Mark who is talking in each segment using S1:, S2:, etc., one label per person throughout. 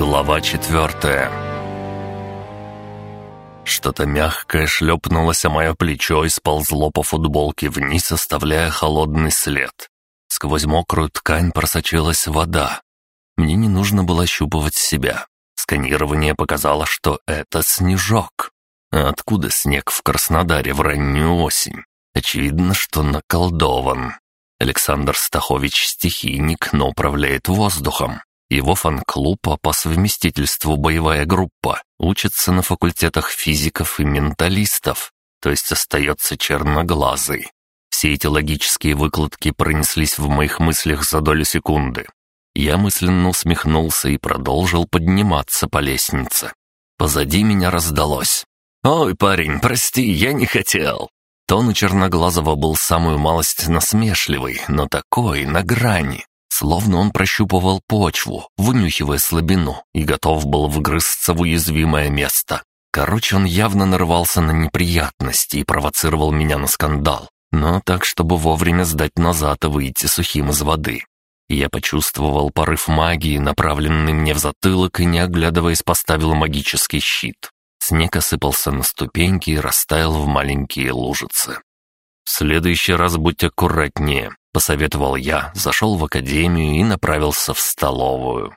S1: Глава четвертая Что-то мягкое шлепнулось о мое плечо и сползло по футболке вниз, оставляя холодный след. Сквозь мокрую ткань просочилась вода. Мне не нужно было ощупывать себя. Сканирование показало, что это снежок. А откуда снег в Краснодаре в раннюю осень? Очевидно, что наколдован. Александр Стахович стихийник, но управляет воздухом. Его фан-клуб, а по совместительству боевая группа, учится на факультетах физиков и менталистов, то есть остается черноглазый. Все эти логические выкладки пронеслись в моих мыслях за долю секунды. Я мысленно усмехнулся и продолжил подниматься по лестнице. Позади меня раздалось. «Ой, парень, прости, я не хотел». Тон у Черноглазого был самую малость насмешливый, но такой, на грани. Словно он прощупывал почву, вынюхивая слабину, и готов был вгрызться в уязвимое место. Короче, он явно нарывался на неприятности и провоцировал меня на скандал, но так, чтобы вовремя сдать назад и выйти сухим из воды. Я почувствовал порыв магии, направленный мне в затылок, и, не оглядываясь, поставил магический щит. Снег осыпался на ступеньки и растаял в маленькие лужицы. «В следующий раз будь аккуратнее», — посоветовал я, зашел в академию и направился в столовую.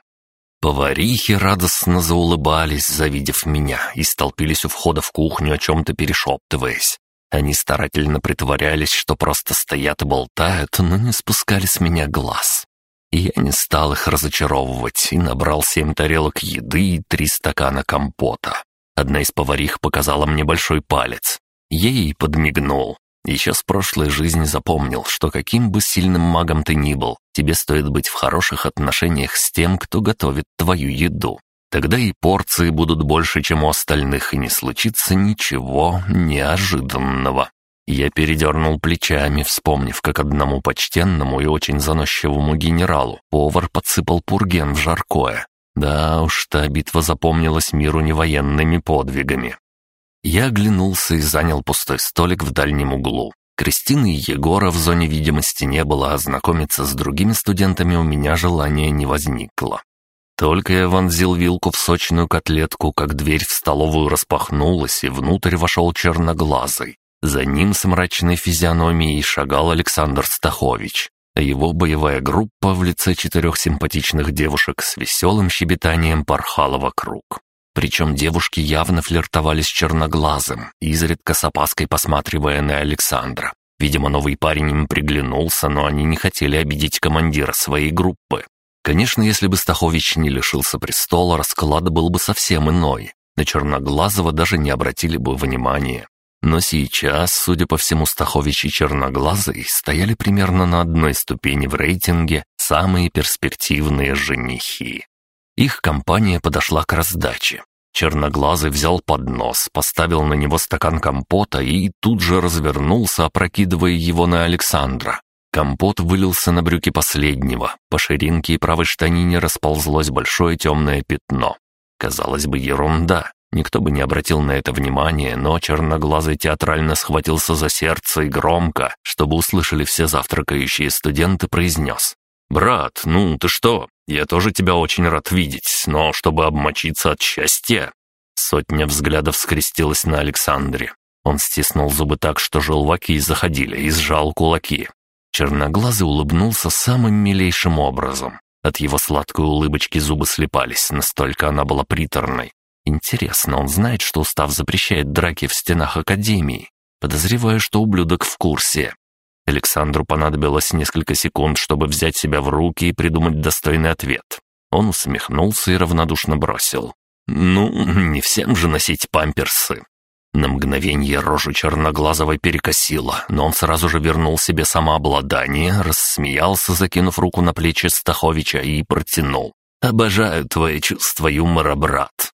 S1: Поварихи радостно заулыбались, завидев меня, и столпились у входа в кухню, о чем-то перешептываясь. Они старательно притворялись, что просто стоят и болтают, но не спускали с меня глаз. И я не стал их разочаровывать и набрал семь тарелок еды и три стакана компота. Одна из поварих показала мне большой палец. Ей подмигнул. Еще с прошлой жизни запомнил, что каким бы сильным магом ты ни был, тебе стоит быть в хороших отношениях с тем, кто готовит твою еду. Тогда и порции будут больше, чем у остальных, и не случится ничего неожиданного. Я передернул плечами, вспомнив, как одному почтенному и очень заносчивому генералу повар подсыпал пурген в жаркое, да уж, та битва запомнилась миру не военными подвигами. Я оглянулся и занял пустой столик в дальнем углу. Кристины и Егора в зоне видимости не было, а знакомиться с другими студентами у меня желания не возникло. Только я вонзил вилку в сочную котлетку, как дверь в столовую распахнулась, и внутрь вошел черноглазый. За ним с мрачной физиономией шагал Александр Стахович его боевая группа в лице четырех симпатичных девушек с веселым щебетанием порхала вокруг. Причем девушки явно флиртовали с черноглазым, изредка с опаской посматривая на Александра. Видимо, новый парень им приглянулся, но они не хотели обидеть командира своей группы. Конечно, если бы Стахович не лишился престола, расклад был бы совсем иной. На Черноглазого даже не обратили бы внимания. Но сейчас, судя по всему, Стахович и Черноглазый стояли примерно на одной ступени в рейтинге самые перспективные женихи. Их компания подошла к раздаче. Черноглазый взял поднос, поставил на него стакан компота и тут же развернулся, опрокидывая его на Александра. Компот вылился на брюки последнего. По ширинке и правой штанине расползлось большое темное пятно. Казалось бы, ерунда. Никто бы не обратил на это внимания, но черноглазый театрально схватился за сердце и громко, чтобы услышали все завтракающие студенты, произнес. «Брат, ну ты что? Я тоже тебя очень рад видеть, но чтобы обмочиться от счастья...» Сотня взглядов скрестилась на Александре. Он стиснул зубы так, что желваки заходили, и сжал кулаки. Черноглазый улыбнулся самым милейшим образом. От его сладкой улыбочки зубы слепались, настолько она была приторной. Интересно, он знает, что устав запрещает драки в стенах Академии? Подозреваю, что ублюдок в курсе. Александру понадобилось несколько секунд, чтобы взять себя в руки и придумать достойный ответ. Он усмехнулся и равнодушно бросил. «Ну, не всем же носить памперсы». На мгновение рожу черноглазого перекосило, но он сразу же вернул себе самообладание, рассмеялся, закинув руку на плечи Стаховича и протянул. «Обожаю твои чувства юмора, брат.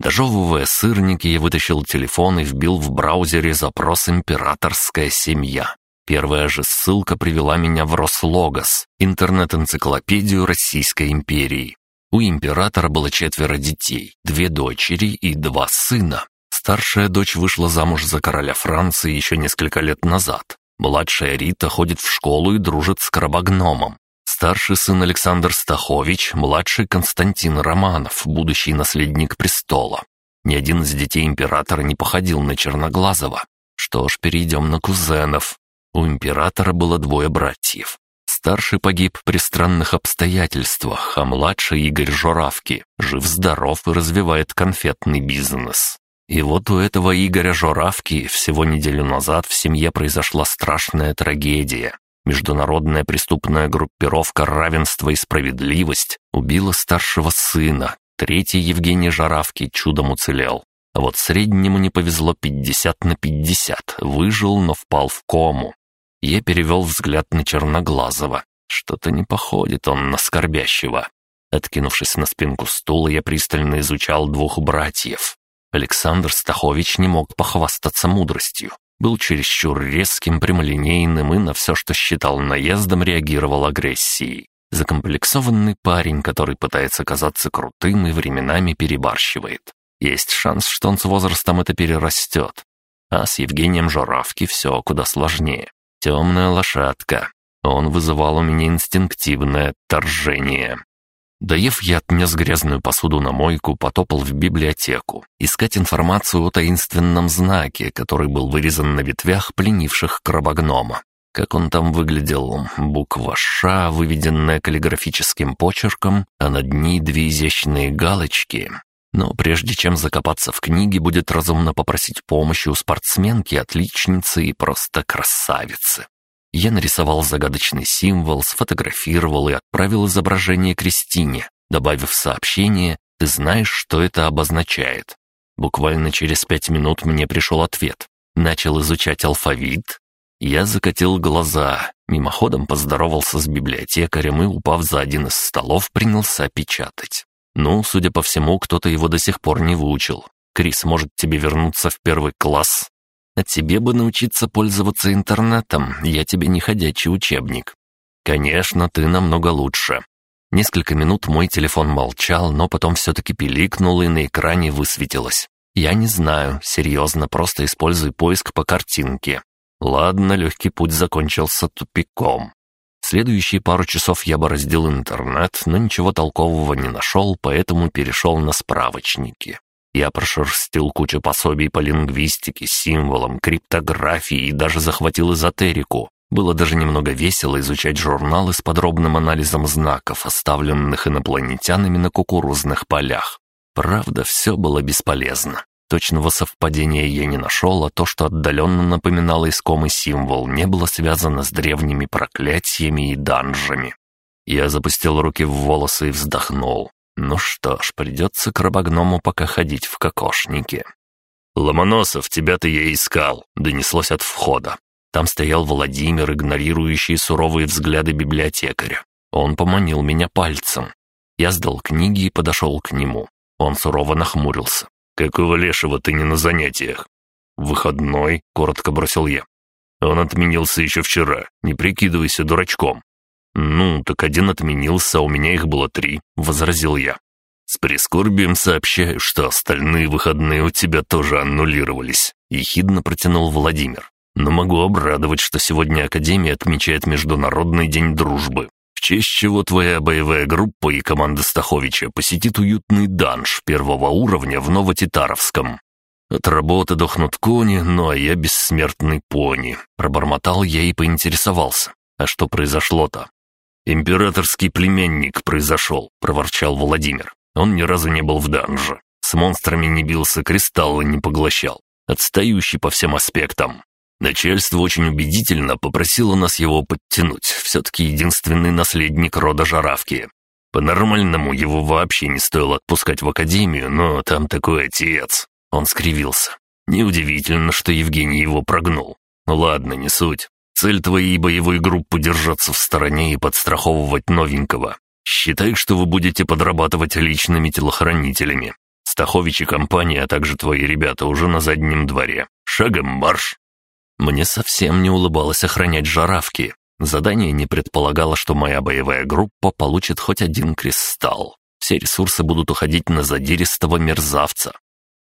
S1: Дожевывая сырники, я вытащил телефон и вбил в браузере запрос «Императорская семья». Первая же ссылка привела меня в Рослогос, интернет-энциклопедию Российской империи. У императора было четверо детей, две дочери и два сына. Старшая дочь вышла замуж за короля Франции еще несколько лет назад. Младшая Рита ходит в школу и дружит с крабогномом. Старший сын Александр Стахович, младший Константин Романов, будущий наследник престола. Ни один из детей императора не походил на Черноглазого. Что ж, перейдем на кузенов. У императора было двое братьев. Старший погиб при странных обстоятельствах, а младший Игорь Журавки жив-здоров и развивает конфетный бизнес. И вот у этого Игоря Журавки всего неделю назад в семье произошла страшная трагедия. Международная преступная группировка «Равенство и справедливость» убила старшего сына. Третий Евгений Жаравки чудом уцелел. А вот среднему не повезло 50 на 50. Выжил, но впал в кому. Я перевел взгляд на Черноглазого. Что-то не походит он на скорбящего. Откинувшись на спинку стула, я пристально изучал двух братьев. Александр Стахович не мог похвастаться мудростью был чересчур резким, прямолинейным и на все, что считал наездом, реагировал агрессией. Закомплексованный парень, который пытается казаться крутым и временами перебарщивает. Есть шанс, что он с возрастом это перерастет. А с Евгением Журавки все куда сложнее. Темная лошадка. Он вызывал у меня инстинктивное отторжение. Доев, я отнес грязную посуду на мойку, потопал в библиотеку, искать информацию о таинственном знаке, который был вырезан на ветвях пленивших крабогнома. Как он там выглядел? Буква «Ш», выведенная каллиграфическим почерком, а над ней две изящные галочки. Но прежде чем закопаться в книге, будет разумно попросить помощи у спортсменки, отличницы и просто красавицы. Я нарисовал загадочный символ, сфотографировал и отправил изображение Кристине, добавив сообщение «Ты знаешь, что это обозначает?» Буквально через пять минут мне пришел ответ. Начал изучать алфавит. Я закатил глаза, мимоходом поздоровался с библиотекарем и, упав за один из столов, принялся печатать. Ну, судя по всему, кто-то его до сих пор не выучил. Крис, может тебе вернуться в первый класс? А тебе бы научиться пользоваться интернетом, я тебе не ходячий учебник. Конечно, ты намного лучше. Несколько минут мой телефон молчал, но потом все-таки пиликнул и на экране высветилось. Я не знаю, серьезно, просто используй поиск по картинке. Ладно, легкий путь закончился тупиком. Следующие пару часов я бороздил интернет, но ничего толкового не нашел, поэтому перешел на справочники. Я прошерстил кучу пособий по лингвистике, символам, криптографии и даже захватил эзотерику. Было даже немного весело изучать журналы с подробным анализом знаков, оставленных инопланетянами на кукурузных полях. Правда, все было бесполезно. Точного совпадения я не нашел, а то, что отдаленно напоминало искомый символ, не было связано с древними проклятиями и данжами. Я запустил руки в волосы и вздохнул. Ну что ж, придется крабогному пока ходить в кокошнике. «Ломоносов, тебя-то я искал», — донеслось от входа. Там стоял Владимир, игнорирующий суровые взгляды библиотекаря. Он поманил меня пальцем. Я сдал книги и подошел к нему. Он сурово нахмурился. «Какого лешего ты не на занятиях?» «Выходной», — коротко бросил я. «Он отменился еще вчера. Не прикидывайся дурачком. «Ну, так один отменился, а у меня их было три», — возразил я. «С прискорбием сообщаю, что остальные выходные у тебя тоже аннулировались», — ехидно протянул Владимир. «Но могу обрадовать, что сегодня Академия отмечает Международный день дружбы, в честь чего твоя боевая группа и команда Стаховича посетит уютный данж первого уровня в Новотитаровском. От работы дохнут кони, ну а я бессмертный пони», — пробормотал я и поинтересовался. «А что произошло-то?» «Императорский племянник произошел», — проворчал Владимир. «Он ни разу не был в данже. С монстрами не бился, кристаллы не поглощал. Отстающий по всем аспектам. Начальство очень убедительно попросило нас его подтянуть. Все-таки единственный наследник рода Жаравки. По-нормальному его вообще не стоило отпускать в академию, но там такой отец. Он скривился. Неудивительно, что Евгений его прогнул. Ну ладно, не суть. Цель твоей боевой группы держаться в стороне и подстраховывать новенького. Считай, что вы будете подрабатывать личными телохранителями. Стахович и компания, а также твои ребята уже на заднем дворе. Шагом марш!» Мне совсем не улыбалось охранять жаравки. Задание не предполагало, что моя боевая группа получит хоть один кристалл. Все ресурсы будут уходить на задиристого мерзавца.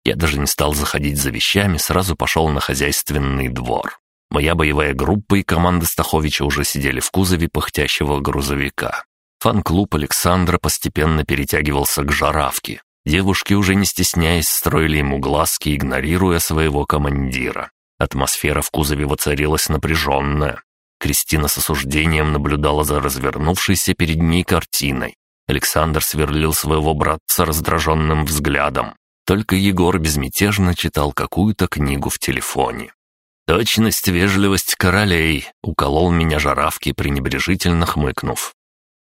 S1: Я даже не стал заходить за вещами, сразу пошел на хозяйственный двор. Моя боевая группа и команда Стаховича уже сидели в кузове пыхтящего грузовика. Фан-клуб Александра постепенно перетягивался к жаравке. Девушки, уже не стесняясь, строили ему глазки, игнорируя своего командира. Атмосфера в кузове воцарилась напряженная. Кристина с осуждением наблюдала за развернувшейся перед ней картиной. Александр сверлил своего братца раздраженным взглядом. Только Егор безмятежно читал какую-то книгу в телефоне. «Точность, вежливость королей», — уколол меня жаравки, пренебрежительно хмыкнув.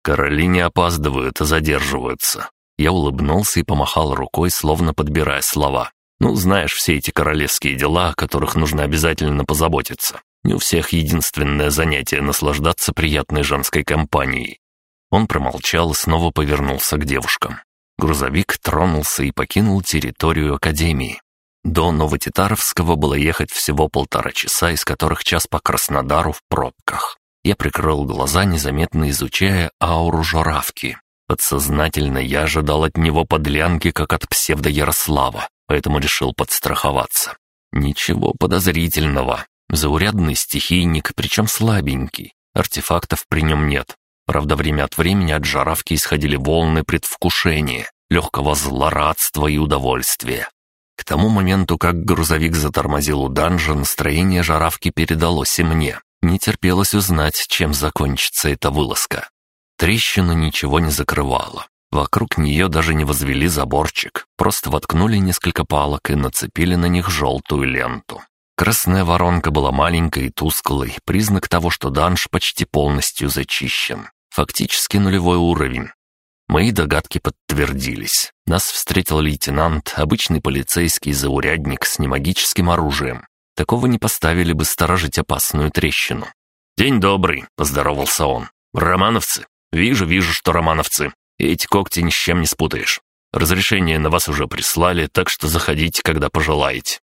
S1: «Короли не опаздывают, а задерживаются». Я улыбнулся и помахал рукой, словно подбирая слова. «Ну, знаешь, все эти королевские дела, о которых нужно обязательно позаботиться. Не у всех единственное занятие — наслаждаться приятной женской компанией». Он промолчал и снова повернулся к девушкам. Грузовик тронулся и покинул территорию Академии. До Новотитаровского было ехать всего полтора часа, из которых час по Краснодару в пробках. Я прикрыл глаза, незаметно изучая ауру журавки. Подсознательно я ожидал от него подлянки, как от псевдо-Ярослава, поэтому решил подстраховаться. Ничего подозрительного. Заурядный стихийник, причем слабенький. Артефактов при нем нет. Правда, время от времени от жаравки исходили волны предвкушения, легкого злорадства и удовольствия. К тому моменту, как грузовик затормозил у данжа, настроение жаравки передалось и мне. Не терпелось узнать, чем закончится эта вылазка. Трещина ничего не закрывала. Вокруг нее даже не возвели заборчик, просто воткнули несколько палок и нацепили на них желтую ленту. Красная воронка была маленькой и тусклой, признак того, что данж почти полностью зачищен. Фактически нулевой уровень. Мои догадки подтвердились. Нас встретил лейтенант, обычный полицейский заурядник с немагическим оружием. Такого не поставили бы сторожить опасную трещину. «День добрый», — поздоровался он. «Романовцы? Вижу, вижу, что романовцы. Эти когти ни с чем не спутаешь. Разрешение на вас уже прислали, так что заходите, когда пожелаете».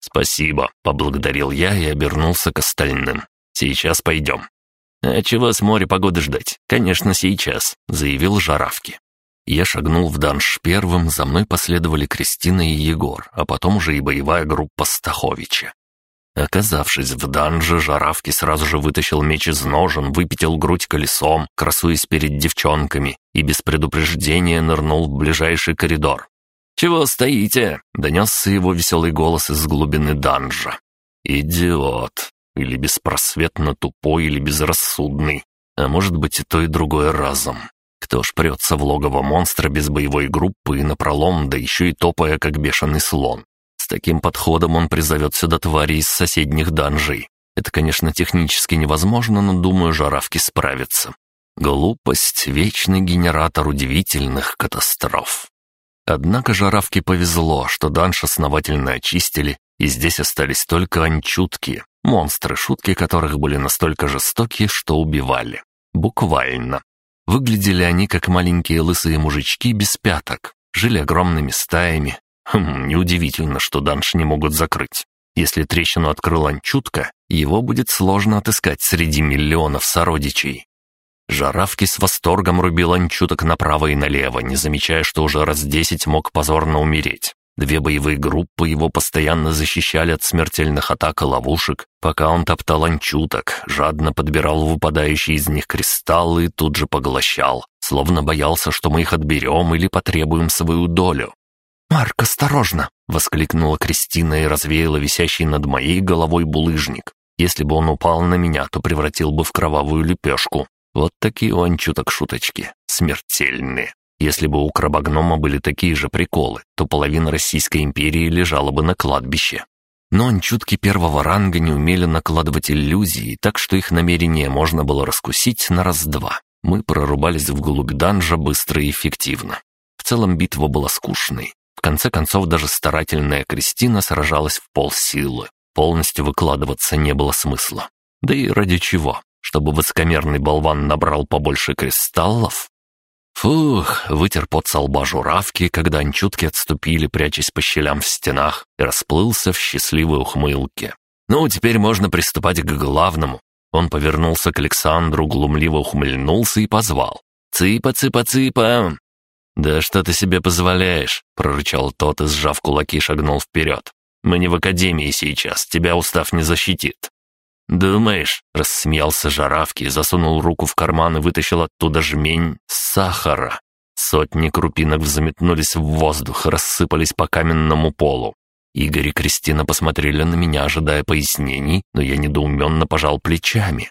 S1: «Спасибо», — поблагодарил я и обернулся к остальным. «Сейчас пойдем». «А чего с моря погоды ждать? Конечно, сейчас», — заявил Жаравки. Я шагнул в данж первым, за мной последовали Кристина и Егор, а потом уже и боевая группа Стаховича. Оказавшись в данже, Жаравки сразу же вытащил меч из ножен, выпятил грудь колесом, красуясь перед девчонками, и без предупреждения нырнул в ближайший коридор. «Чего стоите?» — донесся его веселый голос из глубины данжа. «Идиот!» Или беспросветно тупой, или безрассудный. А может быть и то, и другое разом. Кто ж прется в логово монстра без боевой группы и напролом, да еще и топая, как бешеный слон? С таким подходом он призовет сюда твари из соседних данжей. Это, конечно, технически невозможно, но, думаю, жаравки справятся. Глупость — вечный генератор удивительных катастроф. Однако жаравке повезло, что данж основательно очистили, и здесь остались только анчутки, Монстры, шутки которых были настолько жестокие, что убивали. Буквально. Выглядели они как маленькие лысые мужички без пяток. Жили огромными стаями. Хм, неудивительно, что данж не могут закрыть. Если трещину открыл Анчутка, его будет сложно отыскать среди миллионов сородичей. Жаравки с восторгом рубил Анчуток направо и налево, не замечая, что уже раз десять мог позорно умереть. Две боевые группы его постоянно защищали от смертельных атак и ловушек, пока он топтал анчуток, жадно подбирал выпадающие из них кристаллы и тут же поглощал, словно боялся, что мы их отберем или потребуем свою долю. «Марк, осторожно!» — воскликнула Кристина и развеяла висящий над моей головой булыжник. Если бы он упал на меня, то превратил бы в кровавую лепешку. Вот такие у анчуток шуточки, смертельные. Если бы у крабогнома были такие же приколы, то половина Российской империи лежала бы на кладбище. Но анчутки первого ранга не умели накладывать иллюзии, так что их намерение можно было раскусить на раз-два. Мы прорубались вглубь данжа быстро и эффективно. В целом битва была скучной. В конце концов, даже старательная Кристина сражалась в полсилы. Полностью выкладываться не было смысла. Да и ради чего? Чтобы высокомерный болван набрал побольше кристаллов? Фух, вытер пот со лба журавки, когда анчутки отступили, прячась по щелям в стенах, и расплылся в счастливой ухмылке. «Ну, теперь можно приступать к главному». Он повернулся к Александру, глумливо ухмыльнулся и позвал. «Цыпа, цыпа, цыпа!» «Да что ты себе позволяешь?» — прорычал тот и, сжав кулаки, шагнул вперед. «Мы не в академии сейчас, тебя устав не защитит». «Думаешь?» — рассмеялся Жаравки, засунул руку в карман и вытащил оттуда жмень сахара. Сотни крупинок взметнулись в воздух, рассыпались по каменному полу. Игорь и Кристина посмотрели на меня, ожидая пояснений, но я недоуменно пожал плечами.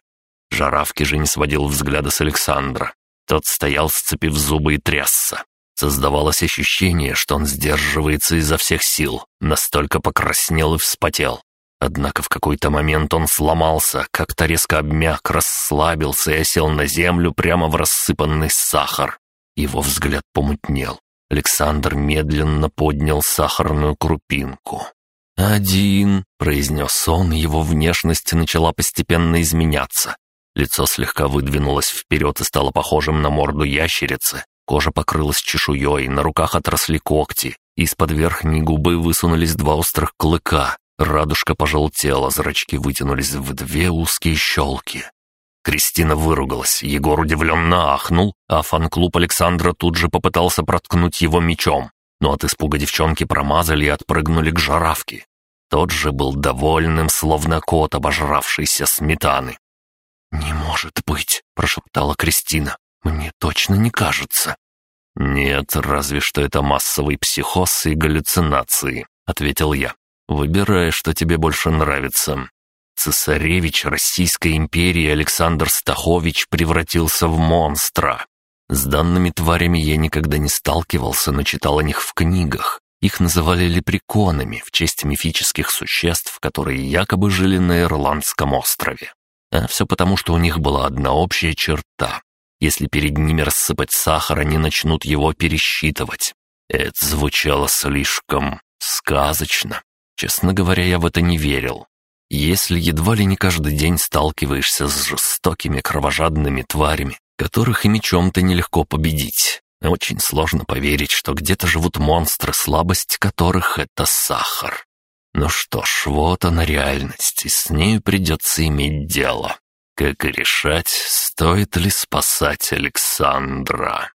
S1: Жаравки же не сводил взгляда с Александра. Тот стоял, сцепив зубы и трясся. Создавалось ощущение, что он сдерживается изо всех сил, настолько покраснел и вспотел. Однако в какой-то момент он сломался, как-то резко обмяк, расслабился и осел на землю прямо в рассыпанный сахар. Его взгляд помутнел. Александр медленно поднял сахарную крупинку. «Один», — произнес он, его внешность начала постепенно изменяться. Лицо слегка выдвинулось вперед и стало похожим на морду ящерицы. Кожа покрылась чешуей, на руках отросли когти. Из-под верхней губы высунулись два острых клыка. Радужка пожелтела, зрачки вытянулись в две узкие щелки. Кристина выругалась, Егор удивленно ахнул, а фан-клуб Александра тут же попытался проткнуть его мечом. Но от испуга девчонки промазали и отпрыгнули к жаравке. Тот же был довольным, словно кот, обожравшийся сметаны. «Не может быть!» — прошептала Кристина. «Мне точно не кажется». «Нет, разве что это массовый психоз и галлюцинации», — ответил я. «Выбирай, что тебе больше нравится». Цесаревич Российской империи Александр Стахович превратился в монстра. С данными тварями я никогда не сталкивался, но читал о них в книгах. Их называли лепреконами в честь мифических существ, которые якобы жили на Ирландском острове. А все потому, что у них была одна общая черта. Если перед ними рассыпать сахар, они начнут его пересчитывать. Это звучало слишком сказочно. Честно говоря, я в это не верил. Если едва ли не каждый день сталкиваешься с жестокими кровожадными тварями, которых и мечом-то нелегко победить, очень сложно поверить, что где-то живут монстры, слабость которых — это сахар. Ну что ж, вот она реальность, и с нею придется иметь дело. Как и решать, стоит ли спасать Александра.